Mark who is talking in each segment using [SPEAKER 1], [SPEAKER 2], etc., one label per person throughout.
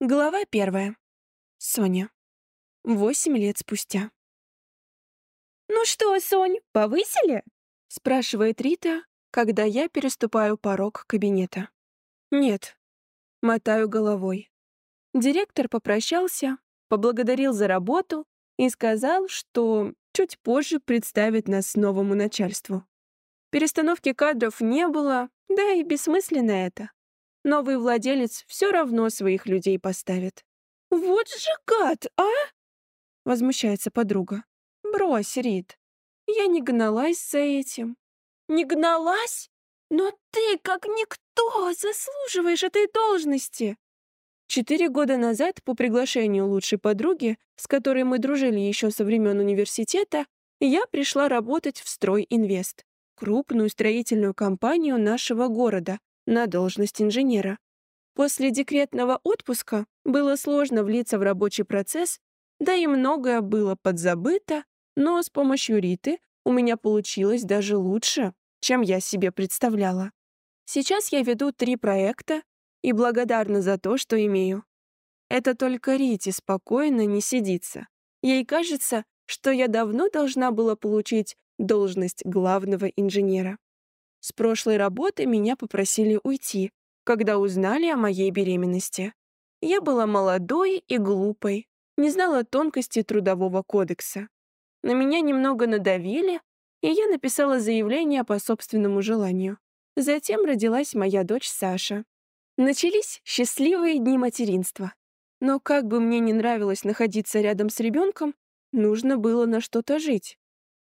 [SPEAKER 1] Глава первая. Соня. Восемь лет спустя.
[SPEAKER 2] «Ну что, Сонь, повысили?»
[SPEAKER 1] — спрашивает Рита, когда я переступаю порог кабинета. «Нет». Мотаю головой. Директор попрощался, поблагодарил за работу и сказал, что чуть позже представит нас новому начальству. Перестановки кадров не было, да и бессмысленно это. Новый владелец все равно своих людей поставит.
[SPEAKER 2] «Вот же гад, а!»
[SPEAKER 1] — возмущается подруга. «Брось, Рит, я не гналась за этим».
[SPEAKER 2] «Не гналась? Но ты, как никто, заслуживаешь этой должности!»
[SPEAKER 1] Четыре года назад, по приглашению лучшей подруги, с которой мы дружили еще со времен университета, я пришла работать в «Стройинвест», крупную строительную компанию нашего города, на должность инженера. После декретного отпуска было сложно влиться в рабочий процесс, да и многое было подзабыто, но с помощью Риты у меня получилось даже лучше, чем я себе представляла. Сейчас я веду три проекта и благодарна за то, что имею. Это только Рите спокойно не сидится. Ей кажется, что я давно должна была получить должность главного инженера. С прошлой работы меня попросили уйти, когда узнали о моей беременности. Я была молодой и глупой, не знала тонкости трудового кодекса. На меня немного надавили, и я написала заявление по собственному желанию. Затем родилась моя дочь Саша. Начались счастливые дни материнства. Но как бы мне не нравилось находиться рядом с ребенком, нужно было на что-то жить.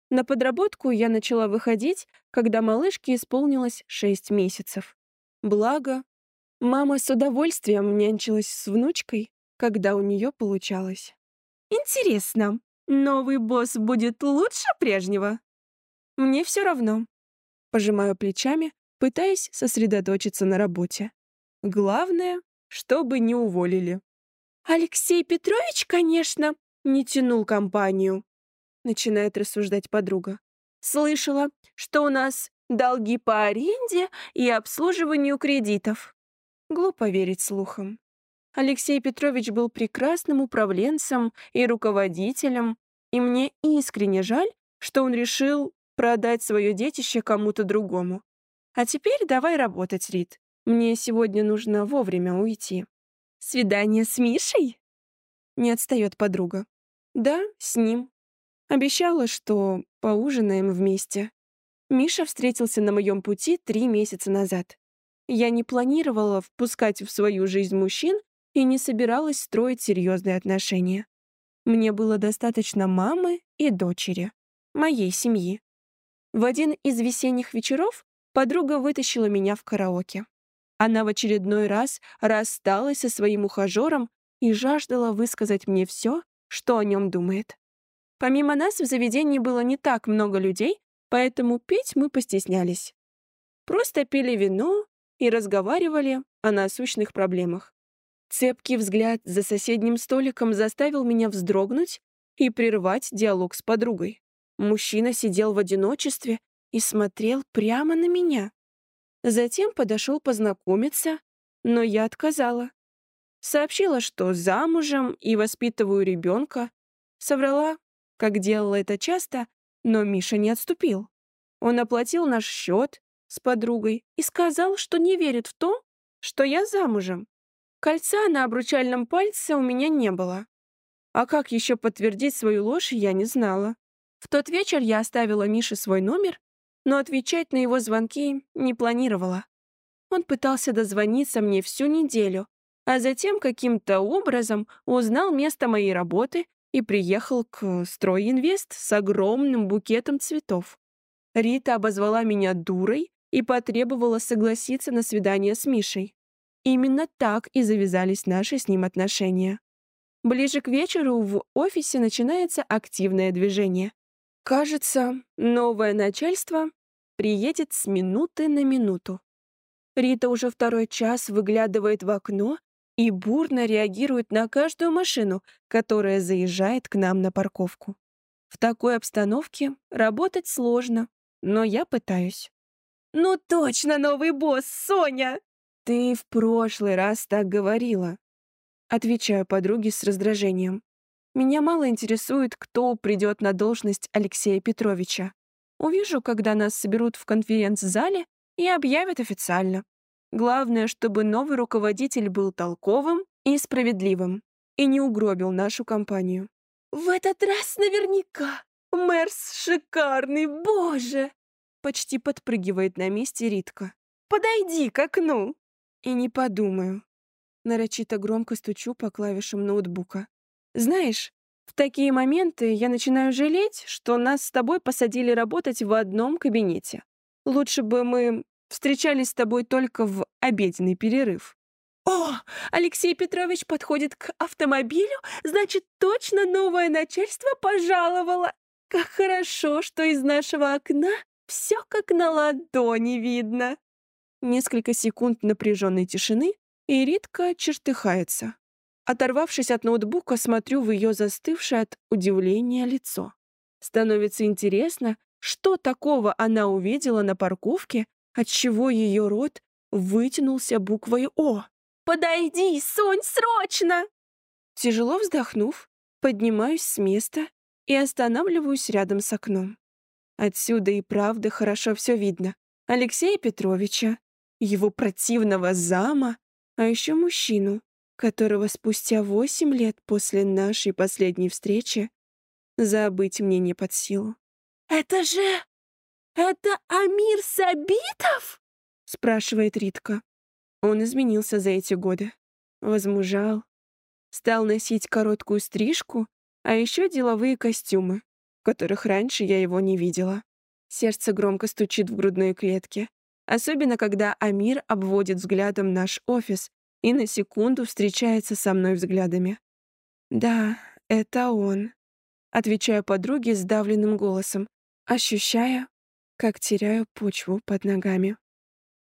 [SPEAKER 1] На подработку я начала выходить, когда малышке исполнилось 6 месяцев. Благо, мама с удовольствием нянчилась с внучкой, когда у нее получалось.
[SPEAKER 2] «Интересно, новый босс будет лучше прежнего?»
[SPEAKER 1] «Мне все равно». Пожимаю плечами, пытаясь сосредоточиться на работе. Главное, чтобы не уволили.
[SPEAKER 2] «Алексей Петрович, конечно, не тянул компанию
[SPEAKER 1] начинает рассуждать подруга.
[SPEAKER 2] Слышала, что у нас долги по аренде и обслуживанию кредитов.
[SPEAKER 1] Глупо верить слухам. Алексей Петрович был прекрасным управленцем и руководителем, и мне искренне жаль, что он решил продать свое детище кому-то другому. А теперь давай работать, Рит. Мне сегодня нужно вовремя уйти.
[SPEAKER 2] Свидание с Мишей?
[SPEAKER 1] Не отстает подруга. Да, с ним. Обещала, что поужинаем вместе. Миша встретился на моем пути три месяца назад. Я не планировала впускать в свою жизнь мужчин и не собиралась строить серьезные отношения. Мне было достаточно мамы и дочери, моей семьи. В один из весенних вечеров подруга вытащила меня в караоке. Она в очередной раз рассталась со своим ухажером и жаждала высказать мне все, что о нем думает. Помимо нас в заведении было не так много людей, поэтому пить мы постеснялись. Просто пили вино и разговаривали о насущных проблемах. Цепкий взгляд за соседним столиком заставил меня вздрогнуть и прервать диалог с подругой. Мужчина сидел в одиночестве и смотрел прямо на меня. Затем подошел познакомиться, но я отказала. Сообщила, что замужем и воспитываю ребенка. Соврала, как делала это часто, но Миша не отступил. Он оплатил наш счет с подругой и сказал, что не верит в то, что я замужем. Кольца на обручальном пальце у меня не было. А как еще подтвердить свою ложь, я не знала. В тот вечер я оставила Мише свой номер, но отвечать на его звонки не планировала. Он пытался дозвониться мне всю неделю, а затем каким-то образом узнал место моей работы и приехал к «Стройинвест» с огромным букетом цветов. Рита обозвала меня дурой и потребовала согласиться на свидание с Мишей. Именно так и завязались наши с ним отношения. Ближе к вечеру в офисе начинается активное движение. Кажется, новое начальство приедет с минуты на минуту. Рита уже второй час выглядывает в окно и бурно реагирует на каждую машину, которая заезжает к нам на парковку. В такой обстановке работать сложно, но я пытаюсь.
[SPEAKER 2] «Ну точно новый босс, Соня!»
[SPEAKER 1] «Ты в прошлый раз так говорила». Отвечаю подруге с раздражением. Меня мало интересует, кто придет на должность Алексея Петровича. Увижу, когда нас соберут в конференц-зале и объявят официально. Главное, чтобы новый руководитель был толковым и справедливым и не угробил нашу компанию.
[SPEAKER 2] «В этот раз наверняка! Мэрс шикарный, боже!»
[SPEAKER 1] Почти подпрыгивает на месте Ритка.
[SPEAKER 2] «Подойди к окну!»
[SPEAKER 1] И не подумаю. Нарочито громко стучу по клавишам ноутбука. Знаешь, в такие моменты я начинаю жалеть, что нас с тобой посадили работать в одном кабинете. Лучше бы мы встречались с тобой только в обеденный перерыв.
[SPEAKER 2] «О, Алексей Петрович подходит к автомобилю, значит, точно новое начальство пожаловало. Как хорошо, что из нашего окна все как на ладони видно».
[SPEAKER 1] Несколько секунд напряженной тишины, и Ритка чертыхается. Оторвавшись от ноутбука, смотрю в ее застывшее от удивления лицо. Становится интересно, что такого она увидела на парковке, отчего ее рот вытянулся буквой «О».
[SPEAKER 2] «Подойди, Сонь, срочно!»
[SPEAKER 1] Тяжело вздохнув, поднимаюсь с места и останавливаюсь рядом с окном. Отсюда и правда хорошо все видно. Алексея Петровича, его противного зама, а еще мужчину, которого спустя восемь лет после нашей последней встречи забыть мне не под силу.
[SPEAKER 2] «Это же... это Амир Сабитов?»
[SPEAKER 1] — спрашивает Ритка. Он изменился за эти годы. Возмужал. Стал носить короткую стрижку, а еще деловые костюмы, которых раньше я его не видела. Сердце громко стучит в грудной клетке. Особенно, когда Амир обводит взглядом наш офис и на секунду встречается со мной взглядами. «Да, это он», — отвечаю подруге сдавленным голосом, ощущая, как теряю почву под ногами.